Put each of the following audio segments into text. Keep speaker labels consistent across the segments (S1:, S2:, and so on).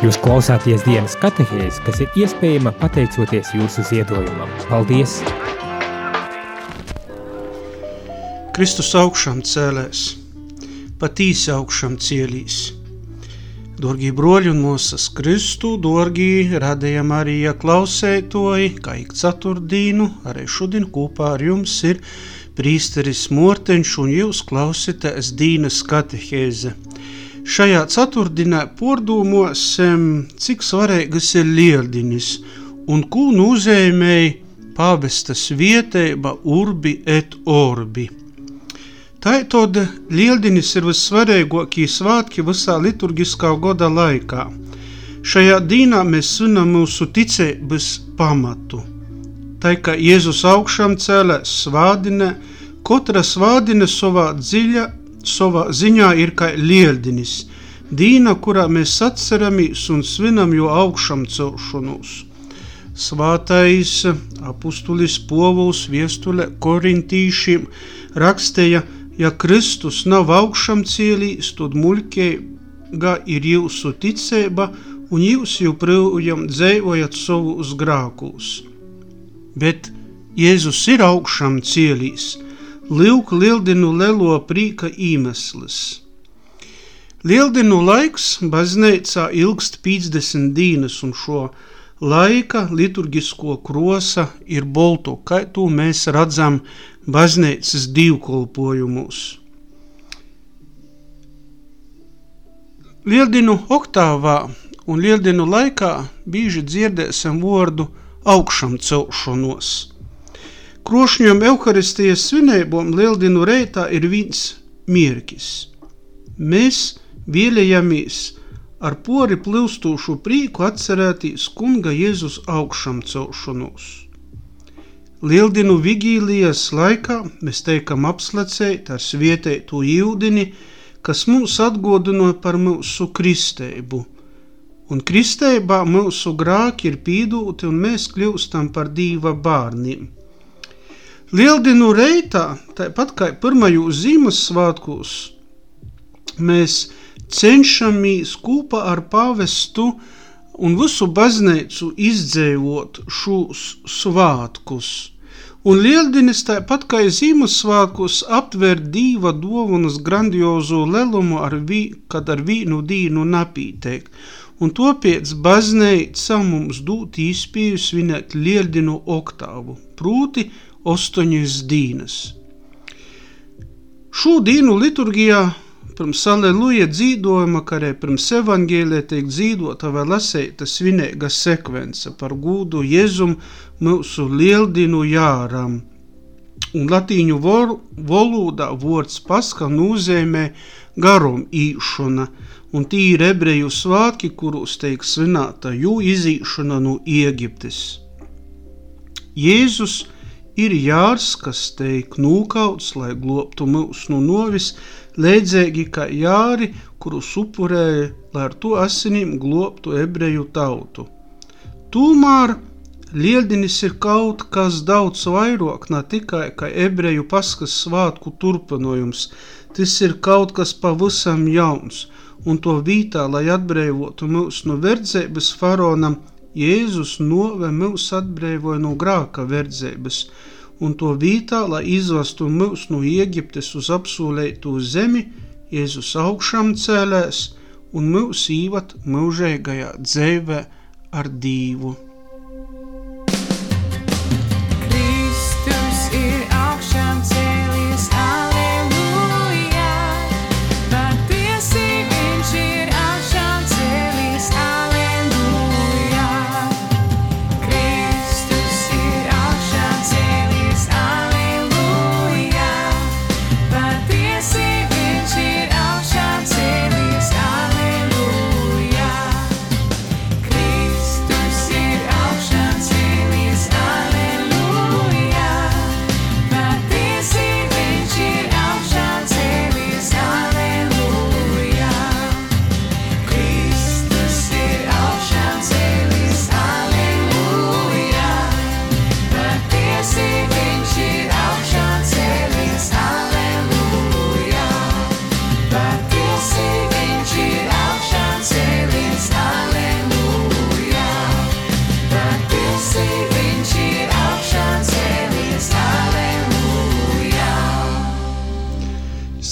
S1: Jūs klausāties dienas katehēs, kas ir iespējama pateicoties jūsu ziedojumam. Paldies!
S2: Kristus augšām cēlēs, patīs augšām cielīs. Dorgī broļi un mūsas Kristu, dorgī radēja Marija klausētoji, kā ik ceturtdīnu, arī šodien kopā ar jums ir prīsteris Morteņš un jūs klausītēs dīnas katehēze – Šajā ceturtdienā pārdomāsim, cik svarīgas ir lieldiņas un ko nozīmēja pāvestas vietēba urbi et orbi. Tātad lieldiņas ir vissvarīgākie svētki visā liturgiskā gada laikā. Šajā dīnā mēs svinam mūsu ticības pamatu. Tā kā Jēzus augšām cēlēs svādinē, katra svādine savā dziļa savā ziņā ir kā lieldinis, dīna, kurā mēs atceramies un svinam jo augšam celšanos. Svātais apustulis Povuls viestule korintīšiem rakstīja, ja Kristus nav augšam cielīs, tad muļķīga ir jūsu ticība un jūs joprojām dzīvojat savus grākus. Bet Jēzus ir augšam cielīs – Lūk, lieldinu lielo prīka iemesls. Lieldinu laiks baznīcā ilgst 50 dienas, un šo laika liturgisko krosa ir boltu, kā to mēs redzam baznīcas divkolpojumos. Lieldinu oktāvā un lieldinu laikā bieži dzirdēsim vārdu augšam celšanos – Krošņiem Euharistijas svinībām Lieldinu reitā ir viens mierkis. Mēs vēlējamies ar pori plūstūšu prīku atcerētīs kunga Jēzus augšam celšanos. Lieldinu vigīlijas laikā mēs teikam apslacēt ar svietētu jūdini, kas mūs atgodino par mūsu kristeibu. Un kristeibā mūsu grāki ir pīdūti un mēs kļūstam par dīva bārniem. Lieldinu reitā, tāpat kā pirmajos Ziemassvētkos, mēs cenšamies kopā ar pāvestu un visu baznīcu izdzīvot šos svētkus. Un Lieldinis tāpat kā Ziemassvētkos aptver dieva dāvanas grandiozo lielumu, ar vi, kad ar vīnu dīnu napīteik. Un to pēc baznīca mums dūt īspēju svinēt Lieldinu oktāvu, proti 8 dienas. Šo dienu liturgijā pirms aleluja dzīdojuma, kā arī pirms evangēlē tiek dzīdota vai lasēta svinēga sekvence par gūdu Jēzum mūsu lieldinu jāram. Un latīņu valodā vārds paska nozīmē garom īšana, un tī ir ebreju svāki, kurus teik svinēta jū izīšana no Ēģiptes. Jēzus – ir jārs, kas teik nūkauts, lai globtu mūs no novis, leidzēgi kā jāri, kurus upurēja, lai ar to asinīm globtu ebreju tautu. Tūmār lieldinis ir kaut kas daudz vairāk, ne tikai kā ebreju paskas svātku turpinājums, tas ir kaut kas pavisam jauns, un to vītā, lai atbrīvotu mūs no verdzības faraonam, Jēzus nove mūs atbrīvoja no grāka verdzības, un to vītā, lai izvestu mūs no Ēģiptes uz apsūlētu zemi, Jēzus augšām cēlēs un mūs īvat mūžīgajā dzēvē ar dīvu.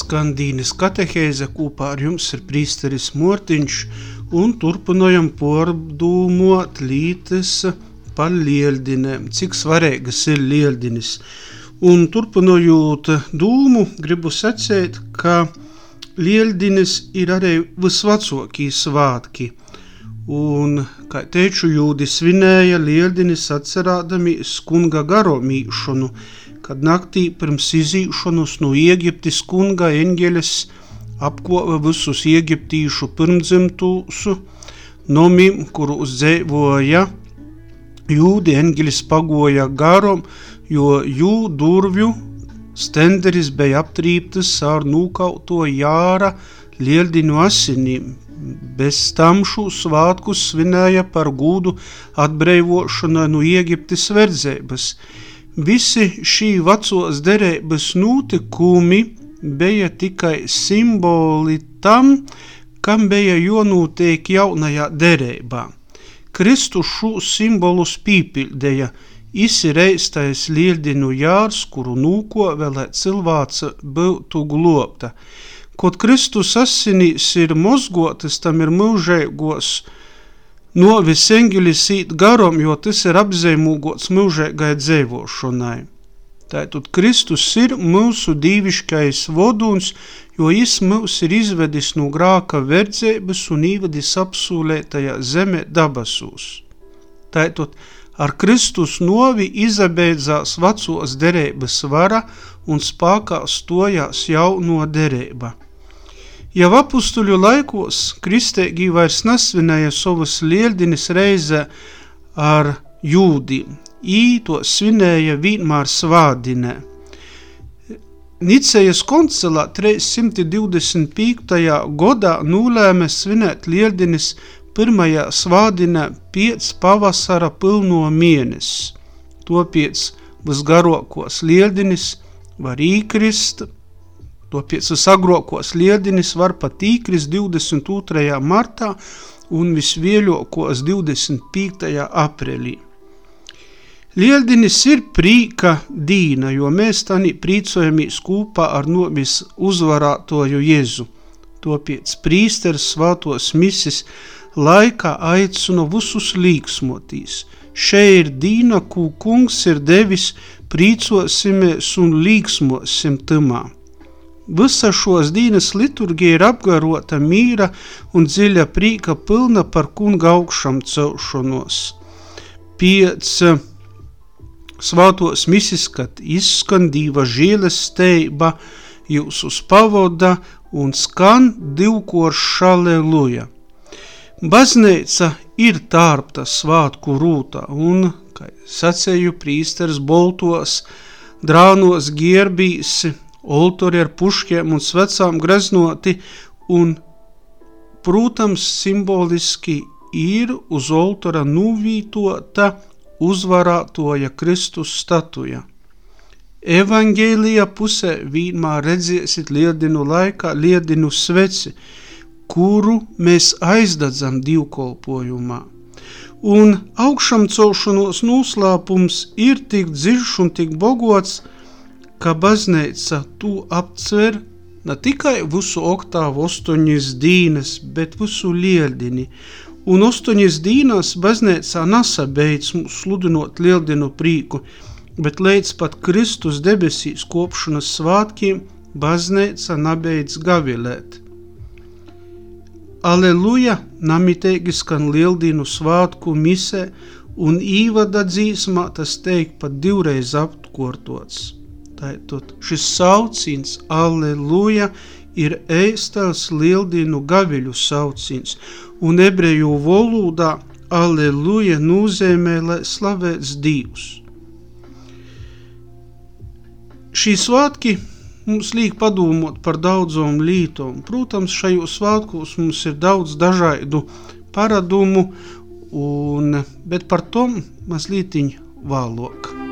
S2: Skan Dīnes katehēze kopā ar jums ir prīsteris Mortiņš un turpinojam pārdūmot lītes par lieldinēm, cik svarīgas ir lieldinis. Un turpinojot dūmu, gribu sacēt, ka lieldinis ir arī visvecākie svātki. Un, kā teicu, jūdi svinēja lieldinis atcerādamies kunga garo mīšanu, kad naktī pirms izīšanos no Ēģiptes kunga eņģeles apkova visus Ēģiptīšu pirmdzimtūsu nomim, kuru uzdzīvoja jūdi eņģelis pagoja garom, jo jū durvju stenderis bija aptrīptas ar nūkauto jāra lieldinu asinīm. Bez tam šo svātkus svinēja par gūdu atbrīvošanai no Ēģiptes verdzības. Visi šī vecos derības notikumi bija tikai simboli tam, kam bija jonūtiek jaunajā derībā. Kristus šos simbolus pīpildēja, izsireistais lieldinu jārs, kuru nūko vēlē cilvēce būtu globta. Kaut Kristus asinīs ir mozgotas, tam ir mūžēgos, novis eņģelis īt garom, jo tas ir apzīmūgots mūžēgai dzēvošanai. Tātad Kristus ir mūsu dīviškais voduns, jo Jis mūs ir izvedis no grāka verdzēbas un īvedis apsūlētajā zeme dabasūs. Tātad ar Kristus novi izabeidzās vecos derības vara un spākā stojās jauno derība. Jau apustuļu laikos kristēgī vairs nesvinēja savas lieldinis reize ar jūdiem, ī to svinēja vienmēr svādinē. Nicejas koncilā 325. godā nulēme svinēt lieldinis pirmajā svādinē piec pavasara pilno mēnesis. To piec visgarokos lieldinis var īkrist, to piec visagrokos lieldinis var pat īkrist 22. martā un visvieļokos 25. aprīlī. Lieldinis ir prīka dīna, jo mēs tani prīcojamies kūpā ar nomis uzvarātoju Jēzu. Topiec prīsteris svātos misis laikā aicinu visus līksmotīs. Še ir dīna, kū kungs ir devis, prīcosimies un līksmosim timā. Visa šos dīnas liturgija ir apgarota mīra un dziļa prīka pilna par kunga augšam celšanos. Piec svātos misis, kad izskan dīva žēlesteiba jūs uz pavoda un skan divkoršs aleluja. Bazneica ir tārpta svātku rūta un, kā sacēju, prīsters boltos, drānos gierbīs, oltori ar puškiem un svecām greznoti un, protams, simboliski ir uz oltora nuvītota uzvarātoja Kristus statuja. Evangēlijā pusē vienmēr redzēsiet liedinu laikā liedinu sveci, kuru mēs aizdadzam divkolpojumā. Un augšam celšanos noslēpums ir tik dziļš un tik bogots, ka bazneica tu aptver ne tikai visu oktāvu ostoņas dīnes, bet visu lieldini, un astoņas dīnās baznēcā nesabeidz mums sludinot lieldienu prīku, bet līdz pat Kristus debesīs kopšanas svātkiem baznēca nabeidz gavilēt. Aleluja, namitēgi skan lieldienu svātku misē, un īvada dzīsmā tas teik pat divreiz aptkortots. Tātad šis saucins, aleluja, ir ēstās lieldienu gaviļu saucins, un ebreju valodā Aleluja nozīmē, lai slavēts Dievs. Šī svētki mums liek padomāt par daudzām lietām. Protams, šajos svētkos mums ir daudz dažādu paradumu, un, bet par to mazliet vēlāk.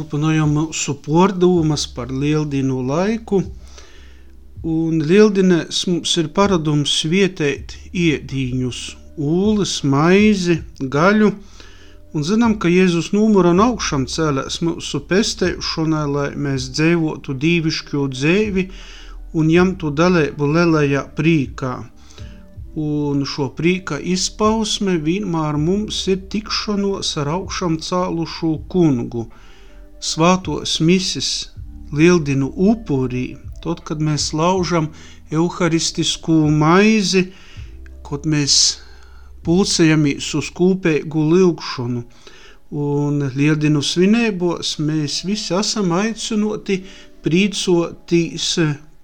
S2: Turpinājām mūsu pārdomas par lieldienu laiku, un lieldinēs mums ir paradums vietēt iedīņus, ūles, maizi, gaļu, un zinām, ka Jēzus numura un augšām cēlēs mūsu pestēšanai, lai mēs dzīvotu dīvišķo dzēvi un jamtu dalību lielajā prīkā. Un šo prīka izpausme vienmēr mums ir tikšanos ar augšām cēlušo kungu, svātos misis, lieldinu upurī, tad, kad mēs laužam euharistisku maizi, kad mēs pulcējamies uz kūpēgu lūgšanu, un lieldinu svinēbos mēs visi esam aicinoti prīcoties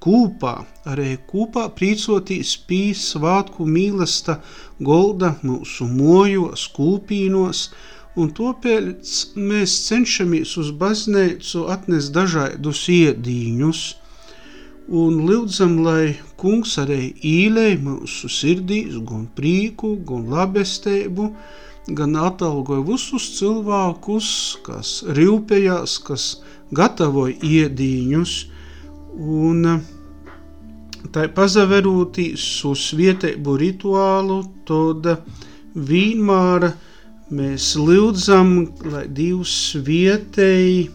S2: kūpā, arī kūpā prīcotīs pī svātku mīlesta golda mūsu mojos, kūpīnos, un topēc mēs cenšamies uz bazneicu atnest dažādus iedīņus, un lūdzam, lai kungs arī īlēj mūsu sirdīs gan prīku, gan labestību, gan atalgoja visus cilvēkus, kas rūpējās, kas gatavoja iedīņus, un tai pazaverūtīs uz vietēbu rituālu, tad vienmēr mēs lūdzam, lai Dievs vietēji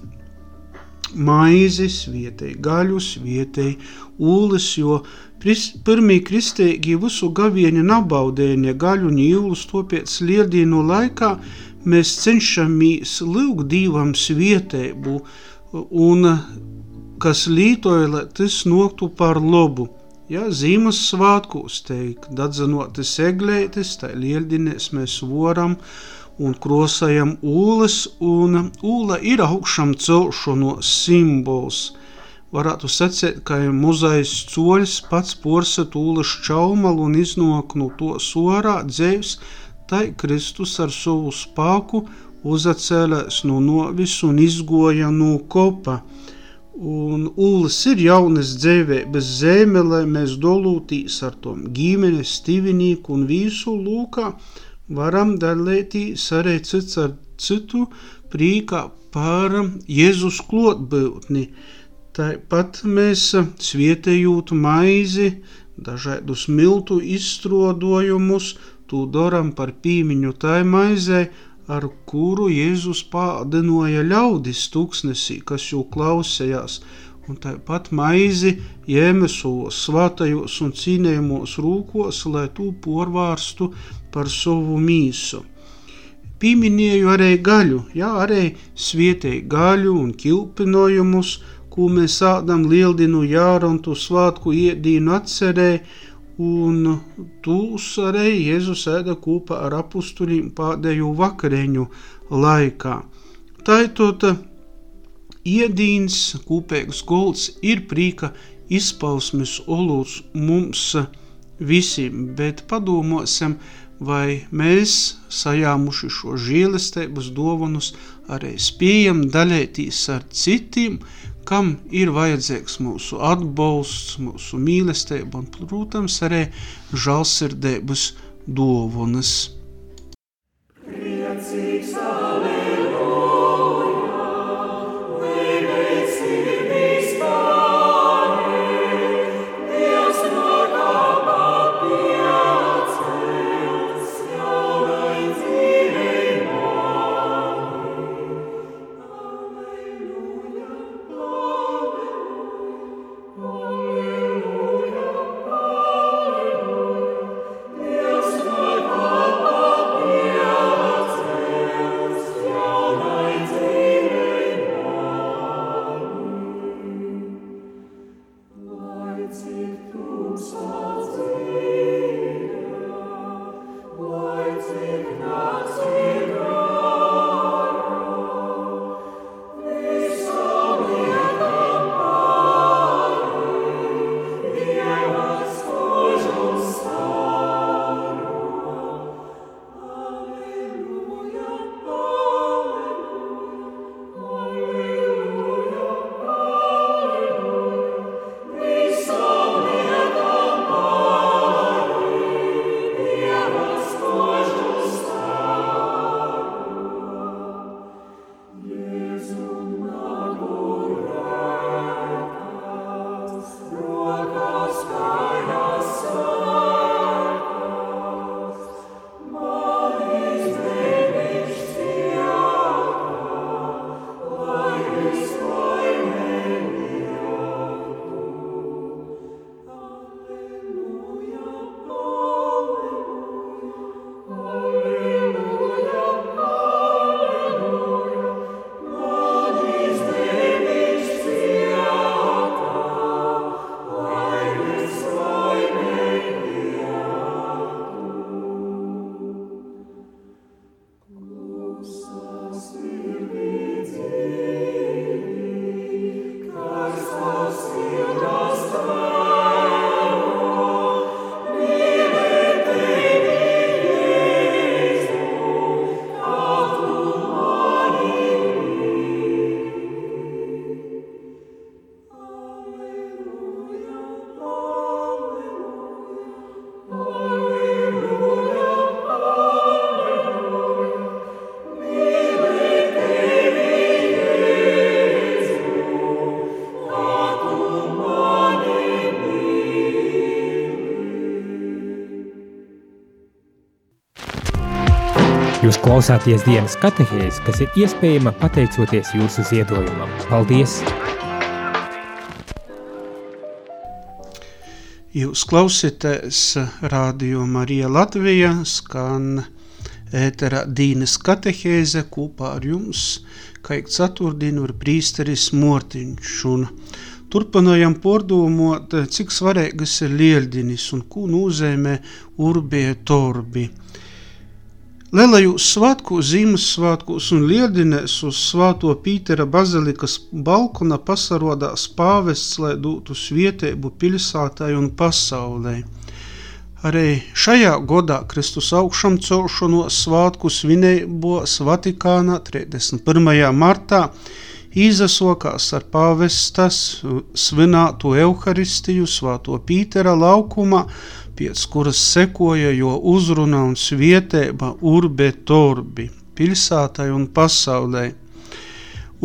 S2: maizes, vietēji gaļus, vietēji ūles, jo pirmie kristēji visu gavieni nabaudēja gaļu un īlus, topēc lieldienu laikā mēs cenšamies lūgt Dievam svietēbu un kas lītoja, lai tas noktu par lobu. Ja, zīmes svētkos teik, dadzanotas eglētes, tā lieldinēs mēs voram un krosajam ūles, un ūla ir augšam celšanos simbols. Varētu sacēt, ka muzais coļs pats porset ūles čaumalu un iznok no to sorā dzēvs, tai Kristus ar savu spāku uzacēlēs no novis un izgoja no kopa – Un Ulas ir jaunas dzīvības zeme, lai mēs dolūtīs ar tom ģimenes, stivinīku un visu lūkā varam dalītīs arī cits ar citu prīkā par Jēzus klotbūtni. Tāpat mēs svietējūt maizi, dažādus miltu izstrodojumus, to daram par pīmiņu tai maizei, ar kuru Jēzus pādinoja ļaudis tūkstnesī, kas jau klausējās, un tāpat maizi ņēma savos svātajos un cīnējumos rūkos, lai tū porvārstu par savu mīsu. Pieminēju arī gaļu, jā, arī svietēju gaļu un kilpinojumus, ko mēs ādam lieldinu jāra un tu svātku iedīnu atcerēju, un tūs arī Jēzus ēda kopā ar apustuļiem pēdējo vakareņu laikā. Taitot iedīns, kopīgs golds ir prīka izpausmes olūts mums visiem, bet padomāsim, vai mēs sajāmuši šo žīlestības dovanus arī spējam dalētīs ar citiem, kam ir vajadzīgs mūsu atbalsts, mūsu mīlestība un, protams, arī žēlsirdības dāvanas.
S1: Klausāties dienas katehēs, kas ir iespējama pateicoties jūsu ziedojumam. Paldies!
S2: Jūs klausieties Radio Marija Latvija, skan ētera Dīnes katehēze kopā ar jums, kā ik ceturtdienu ir prīsteris Mortiņš un Turpinājām pārdomāt, cik svarīgas ir lieldinis un ko nozīmē urbie torbi. Lielajos svētkos, Ziemassvētkos un Liedinēs uz Svāto Pītera bazilikas balkona pasarodās pāvests, lai dotu svietēbu pilsētai un pasaulē. Arī šajā godā Kristus augšām celšanos svātku svinējumos Vatikānā 31. martā izasokās ar pāvestas svinēto Euharistiju Svāto Pītera laukumā, pēc kuras sekoja jo uzruna un svietēba urbe torbi, pilsētai un pasaulē.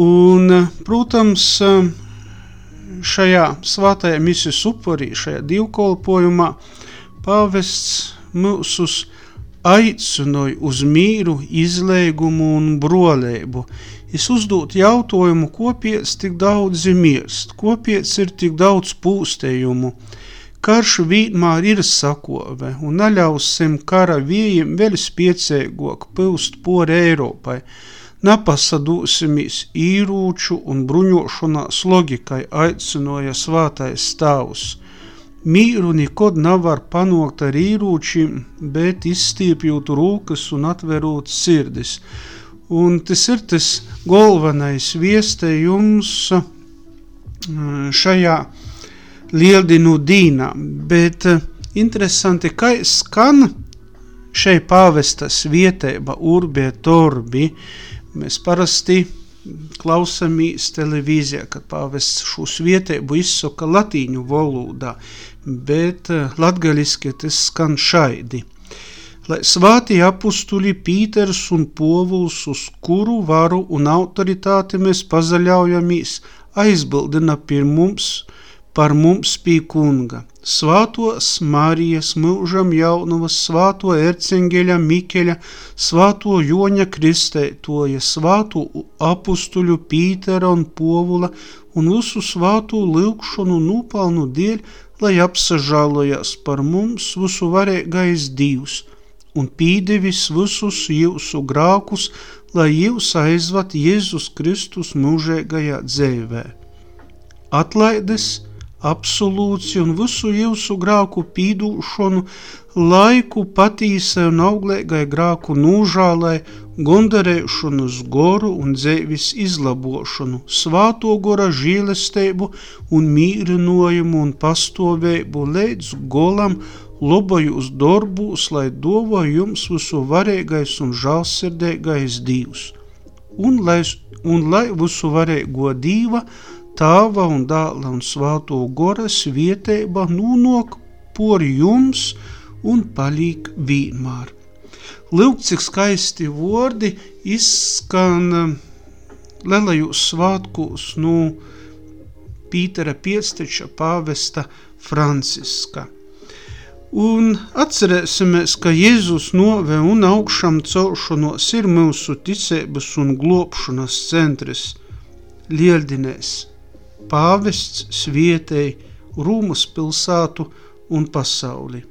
S2: Un, protams, šajā svātajā misijas upurī, šajā divkolpojumā, pāvests mūsus aicināja uz mīru, izlēgumu un brolēbu. Es uzdot jautājumu, kopiec tik daudz mirst, kopiec ir tik daudz pūstējumu, Karš vienmēr ir sakove un neļausim kara vējiem vēl spiecīgāk pilst pori Eiropai. Nepasadūsimies īrūču un bruņošanās logikai aicinoja svātais stāvs. Mīru nekad nevar panākt ar īrūčiem, bet izstiepjot rūkas un atverot sirdis. Un tas ir tas galvenais viestējums mm, šajā Lieldinu dīnā, bet eh, interesanti, kā skan šeit pāvestas vietēba urbie torbi, mēs parasti klausamies televīzijā, kad pāvests šūs vietēbu izsaka latīņu valodā, bet eh, latgaliski tas skan šaidi. Lai svāti apustuļi Pīters un Povuls, uz kuru varu un autoritāti mēs pazaļaujamies, aizbildina pie mums – par mums pie kunga. Svātos Marijas mūžam jaunavas, svāto Ercengeļa Mikeļa, svāto Joņa Kristētoja, svāto apustuļu Pītera un Povula un visu svāto lūkšanu nūpalnu dēļ, lai apsažālojas par mums visu varēgais divs un pīdevis visus jūsu grākus, lai jūs aizvat Jēzus Kristus mūžēgajā dzēvē. Atlaides – absolūci un visu jūsu grāku pīdūšanu, laiku patīsai un auglēgai grāku nūžālai, gondarēšanas goru un dzēvis izlabošanu, svāto gora žīlesteibu un mīrinojumu un pastovēbu līdz golam, lobajus darbūs, lai dova jums visu varēgais un žālsirdēgais divs. Un lai, un lai visu varēgo dīva, tāva un dāla un svāto goras vietēba nūnok por jums un palīk vienmēr. Lūk, cik skaisti vordi izskan um, lelajos svātkos no Pītera Piesteča pāvesta Franciska. Un atcerēsimies, ka Jēzus nove un augšām celšanos ir mūsu ticības un glopšanas centrs Lieldinēs pāvests svietēji Rūmas pilsētu un pasauli.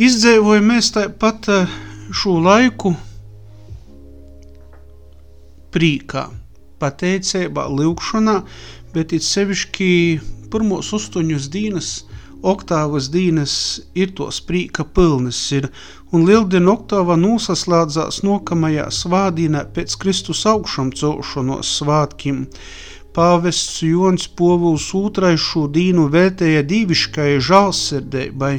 S2: Izdzēvoja mēs tāpat eh, šo laiku prīkā, pateicībā, lūkšanā, bet it sevišķi pirmos astoņus dīnas, oktāvas dīnas ir tos prīka pilnas ir, un lieldienu oktāva nosaslādzās nokamajā svādīnā pēc Kristus augšam celšanos svātkim, Pāvests Jons Povuls II šo dīnu vērtēja dīviškai žālsirdēbai,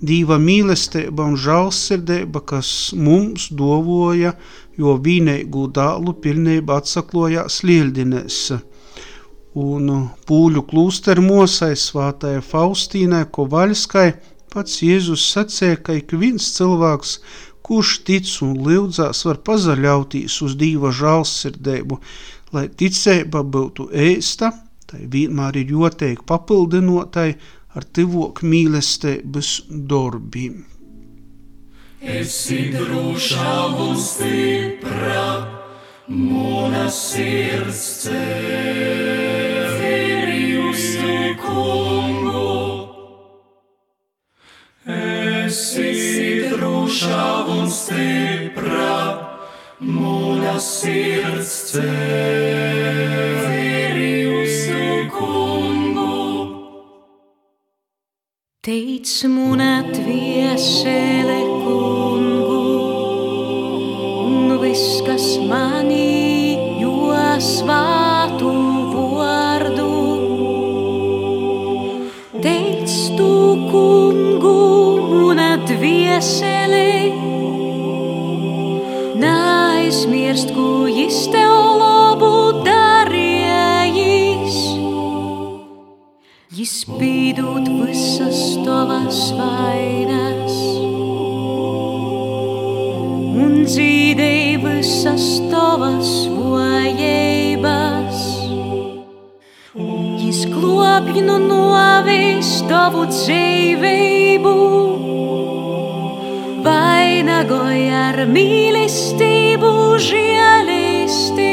S2: dīva mīlestība un žālsirdēba, kas mums dovoja, jo vīneigu dālu pilnība atsaklojās lieldinēs. Un pūļu klūsteru mosai svātai Faustīnai Kovaļskai pats Jēzus sacēja, ka ik viens cilvēks, kurš tic un lūdzās, var pazaļautīs uz dīva žālsirdēbu, lai ticība būtu ēsta, tai vienmēr ir joteikti papildinotai ar tivok mīlestības darbiem.
S3: esi drošā un stipra, mūna sirds uz tu kungu. Esi drošā un stipra, mūna sirds uz tu kungu.
S4: Teic mūna tviesele kungu, un viss, kas manī, jo svātu vārdu. Teic tu kungu, mūna tviesele, neaizmirst, ko jis tev labu darījis. Jis pīdot visas tavas vainas visas tavas vajības. Jis glābj no novis tavu dzīvību, vainagoja ar mīlestību, žēlistību.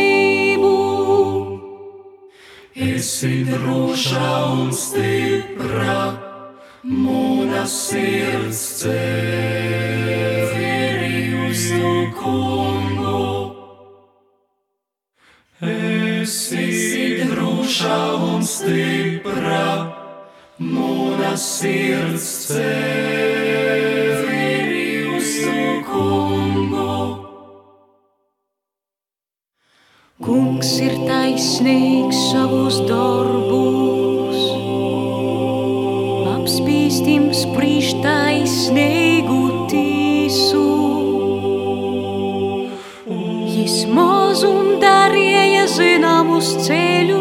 S3: Esi drošā un stipra, mūna sirds cēri uz drošā un stipra, mūna sirds cēri uz tu kungu.
S4: Kungs ir taisnīgs savus darbus, apspīstim sprīž taisnīgu tīsu. Jis mazum darīja zināmus ceļus,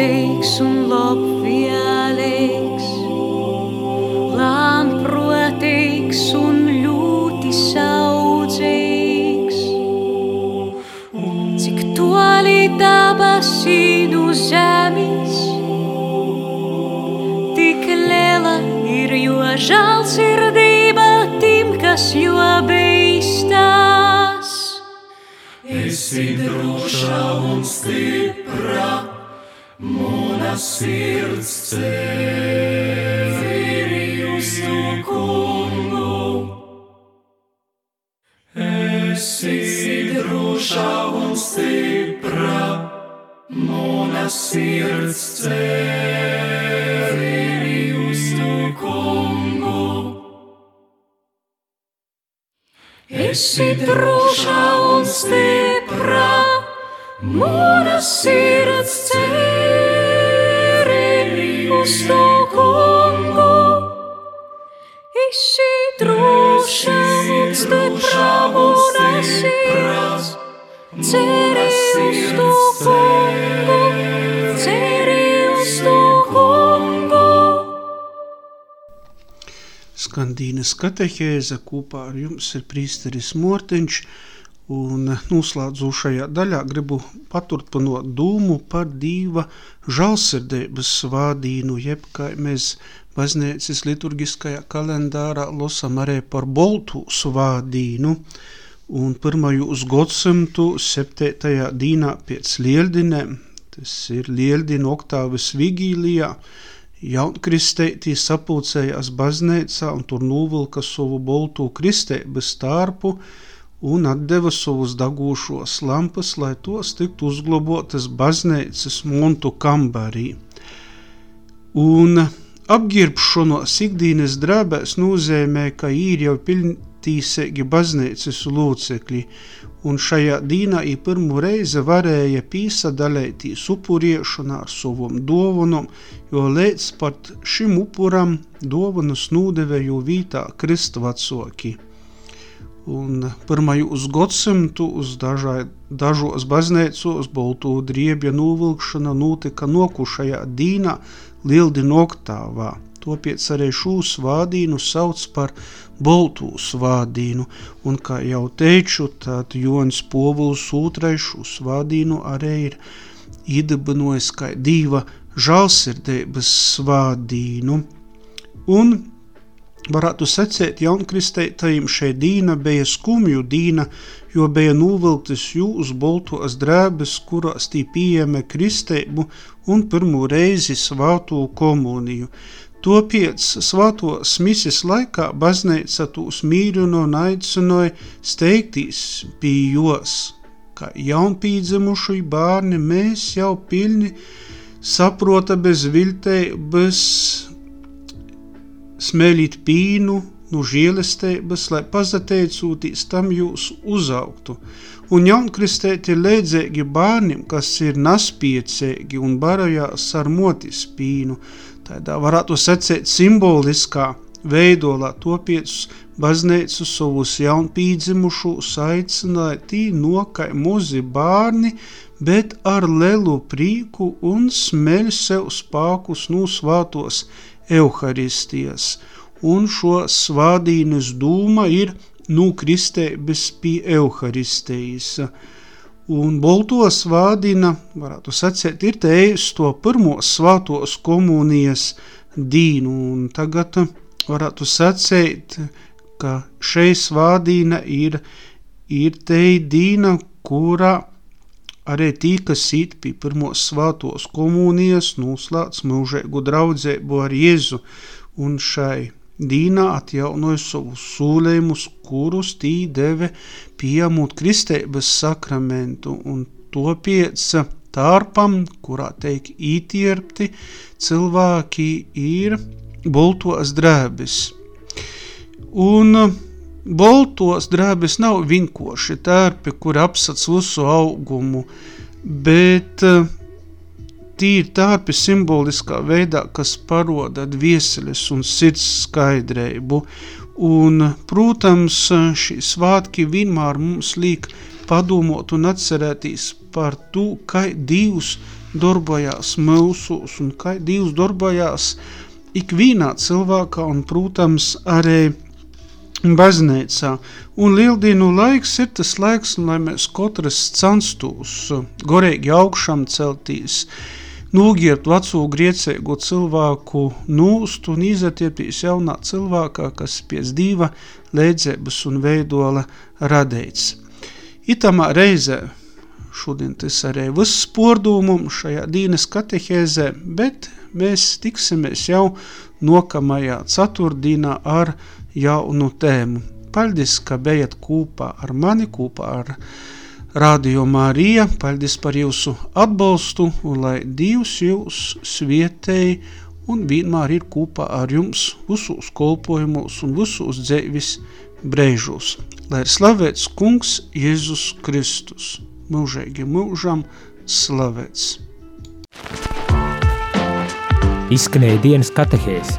S4: žēlsirdīgs un labvēlīgs, lānprotīgs un ļoti saudzīgs. Cik toli dabasī no zemes, tik liela ir jo žēlsirdība tim, kas jo bīstās.
S3: Esi drošā un mūna sirds cēri uz tu kungu. Esi drošā un stipra, mūna sirds cēri uz tu kungu.
S4: Esi drošā un stipra, mūna sirds ceri uz to kungu. Esi drošā un stipra, mūna sirds ceri uz to kungu, ceri uz to kungu.
S2: Skandīnas katehēze kopā ar jums ir prīsteris Mortiņš, un noslēdzošajā daļā gribu paturpinot dūmu par Dīva žalsirdības svādīnu, jeb kā mēs baznīcas liturgiskajā kalendārā losam arī par boltu svādīnu, un pirmajos gadsimtu septētajā dīnā pēc lieldinēm, tas ir lieldina oktāvis vigīlijā, Jaunkristētī sapulcējās baznīcā un tur novilka savu boltu kristēbas tārpu un atdeva savus dagūšos lampas, lai tos tiktu uzglobotas baznīcas montu kambarī. Un apgirbšanos ikdienas drābēs nozīmē, ka ir jau pilntīsīgi baznīcas lūcekļi, un šajā dīnā i pirmo reizi varēja pīsadalētīs upuriešanā ar savam dovanom, jo līdz pat šim upuram dovanas nūdevēju vītā kristvacoki. Un pirmajos gadsimtos dažos baznīcos boltu driebja novilkšana notika nokušajā dīnā Lieldina oktāvā, Topiec arī šo svādīnu sauc par boltū svādīnu, un, kā jau teicu, tad Jonis Povuls otrais šo svādīnu arī ir iedibinojis kā diva žalsirdības svādīnu. Un varētu secēt jaunkristētajiem šeit dīna bija skumju dīna, jo bija novilktas jūs boltos drēbes, kurās tī pieejama kristeibu un pirmo reizi svāto komuniju. Topiec svātos misis laikā baznīca tūs mīļuno un aicinoja steigtīs pie jos. Kā jaunpīdzimuši bērni mēs jau pilni saprota bez viltēbas smēlīt pīnu, nu žēlestības, lai pazateicūtīs tam jūs uzaugtu. Un jaunkristēti leidzēgi bērnim, kas ir naspiecēgi un barojās ar motis pīnu, tādā varētu secēt simboliskā veidolā topiecus baznīcu savus jaunpīdzimušus aicināja tī nokai muzi bārni, bet ar lelu prīku un smeļ sev spākus nūsvātos Euharistijas. Un šo svādīnas dūma ir nu kristēbes pie Euharistijas un bolto svādina, varētu sacēt, ir tējis to pirmo svātos komunijas dīnu, un tagad varētu sacēt, ka šeit svādīna ir, ir tei dīna, kura arī tīka sīt pie pirmos svātos komunijas, noslēdz mūžēgu draudzēbu ar Jēzu, un šai Dīna atjaunoja savus sūlējumus, kurus tī deve pieņemot kristēbas sakramentu, un to pieca tārpam, kurā teik ītierpti, cilvēki ir boltos drēbes. Un boltos drēbes nav vinkoši tērpi, kur apsac visu augumu, bet uh, tīri tārpi simboliskā veidā, kas paroda dvieseles un sirds skaidrību. Un, protams, šī svātki vienmēr mums liek padomot un atcerēties par to, kā Dievs darbojās mūsos un kā Dievs darbojās ikvienā cilvēkā un, protams, arī baznīcā. Un lieldienu laiks ir tas laiks, lai mēs katrs censtos gorīgi augšām celtīs, nūgiert veco griecēgu cilvēku nūst un izatiepīs jaunā cilvēkā, kas pies dīva leidzēbas un veidola radeids. Itamā reizē šodien tas arī viss spordūmum šajā dīnes katehēzē, bet mēs tiksimies jau nokamajā ceturtdīnā ar jaunu tēmu. Paldies, ka bijat kopā ar mani, kopā ar Radio Marija, paldies par jūsu atbalstu un lai Dievs jūs svietēji un vienmēr ir kopā ar jums visos kolpojumos un visos dzēvis breižos. Lai ir slavēts kungs Jēzus Kristus, mūžīgi mūžam slavēts.
S1: Izskanēja dienas katehēs.